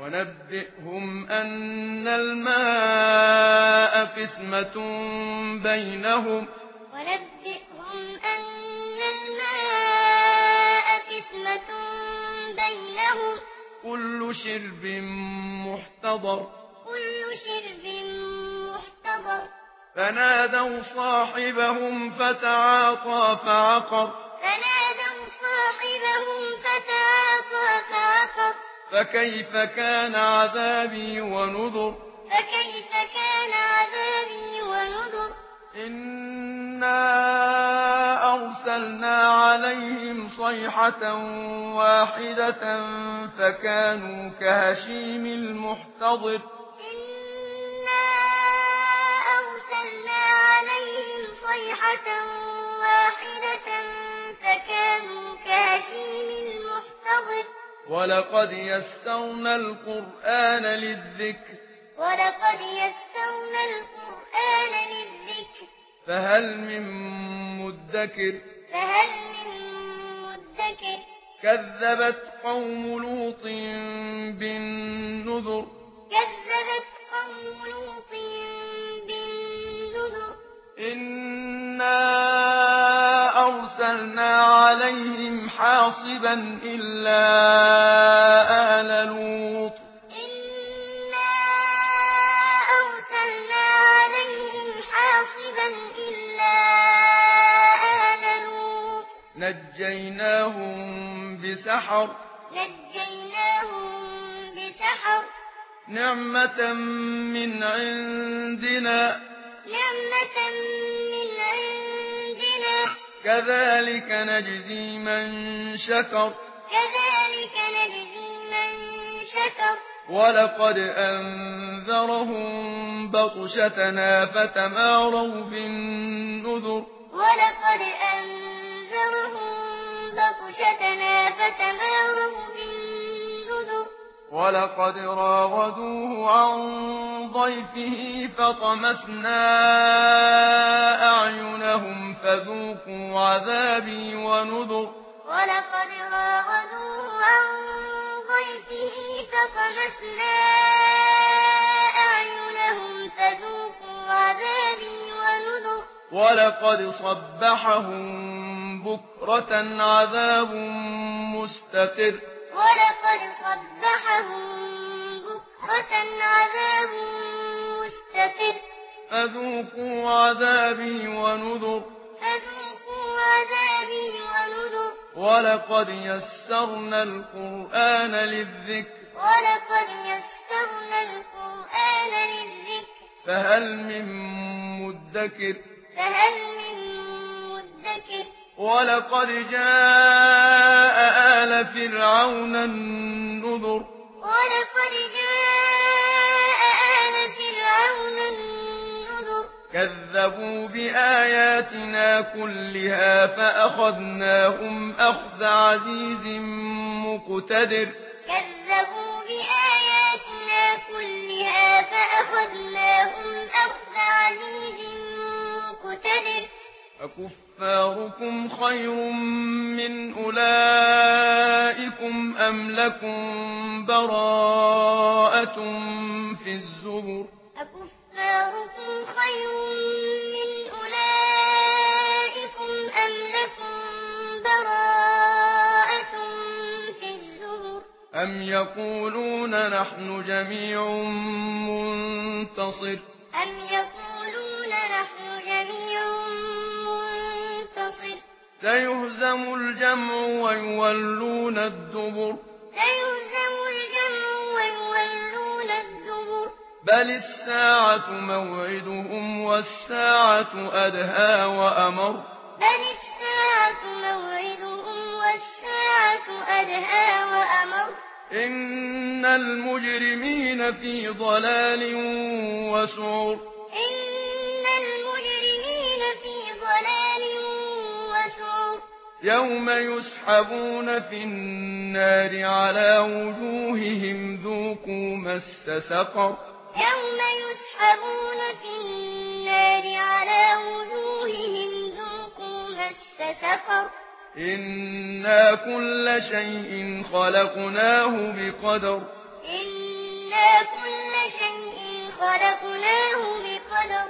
ونبئهم أن الماء قسمة بينهم. ونبئهم أن الماء قسمة بينهم. كل شرب محتضر. كل شرب محتضر. فنادوا صاحبهم فتعاطى فعقر. فنادوا صاحبهم فتعاطى فعقر فكيف كان عذابي ونذر؟ فكيف كان عذابي ونذر؟ إنا أرسلنا عليهم صيحة واحدة فكانوا كهشيم المحتضر. إنا أرسلنا عليهم صيحة واحدة فكانوا كهشيم المحتضر ولقد يسرنا القرآن للذكر ولقد يسرنا القرآن للذكر فهل من مدكر فهل من مدكر كذبت قوم لوط بالنذر كذبت قوم لوط بالنذر ان أرسلنا عليهم حاصبا إلا آل لوط. إنا أرسلنا عليهم حاصبا إلا آل لوط. نجيناهم بسحر. نجيناهم بسحر. نعمة من عندنا. نعمة من كذلك نجزي من شكر. كذلك نجزي من شكر. ولقد أنذرهم بطشتنا فتماروا بالنذر. ولقد أنذرهم بطشتنا فتماروا بالنذر. ولقد راغدوه عن ضيفه فطمسنا أعينهم فذوقوا عذابي ونذر ولقد راغدوه عن ضيفه فطمسنا أعينهم فذوقوا عذابي ونذر ولقد صبحهم بكرة عذاب مستقر ولقد صبحهم عذاب مستقر فذوقوا عذابي ونذر فذوقوا عذابي ونذر ولقد يسرنا القرآن للذكر ولقد يسرنا القرآن للذكر فهل من مدكر فهل من مدكر ولقد جاء فرعون النذر. ولقد جاء آل فرعون النذر. كذبوا بآياتنا كلها فأخذناهم أخذ عزيز مقتدر. كذبوا بآياتنا كلها فأخذناهم أخذ عزيز مقتدر. أكفاركم خير من أولئك. لكم أم لكم براءة في الزبر أكفاركم خير من أولئكم أم لكم براءة في الزبر أم يقولون نحن جميع منتصر أم يقولون سيهزم الجمع ويولون الدبر. سيهزم الجمع ويولون الدبر بل الساعة موعدهم والساعة أدهى وأمر. بل الساعة موعدهم والساعة أدهى وأمر. إن المجرمين في ضلال وسعر. إن يوم يسحبون في النار على وجوههم ذوقوا مس سقر يوم يسحبون في النار على وجوههم ذوقوا مس سقر إنا كل شيء خلقناه بقدر إنا كل شيء خلقناه بقدر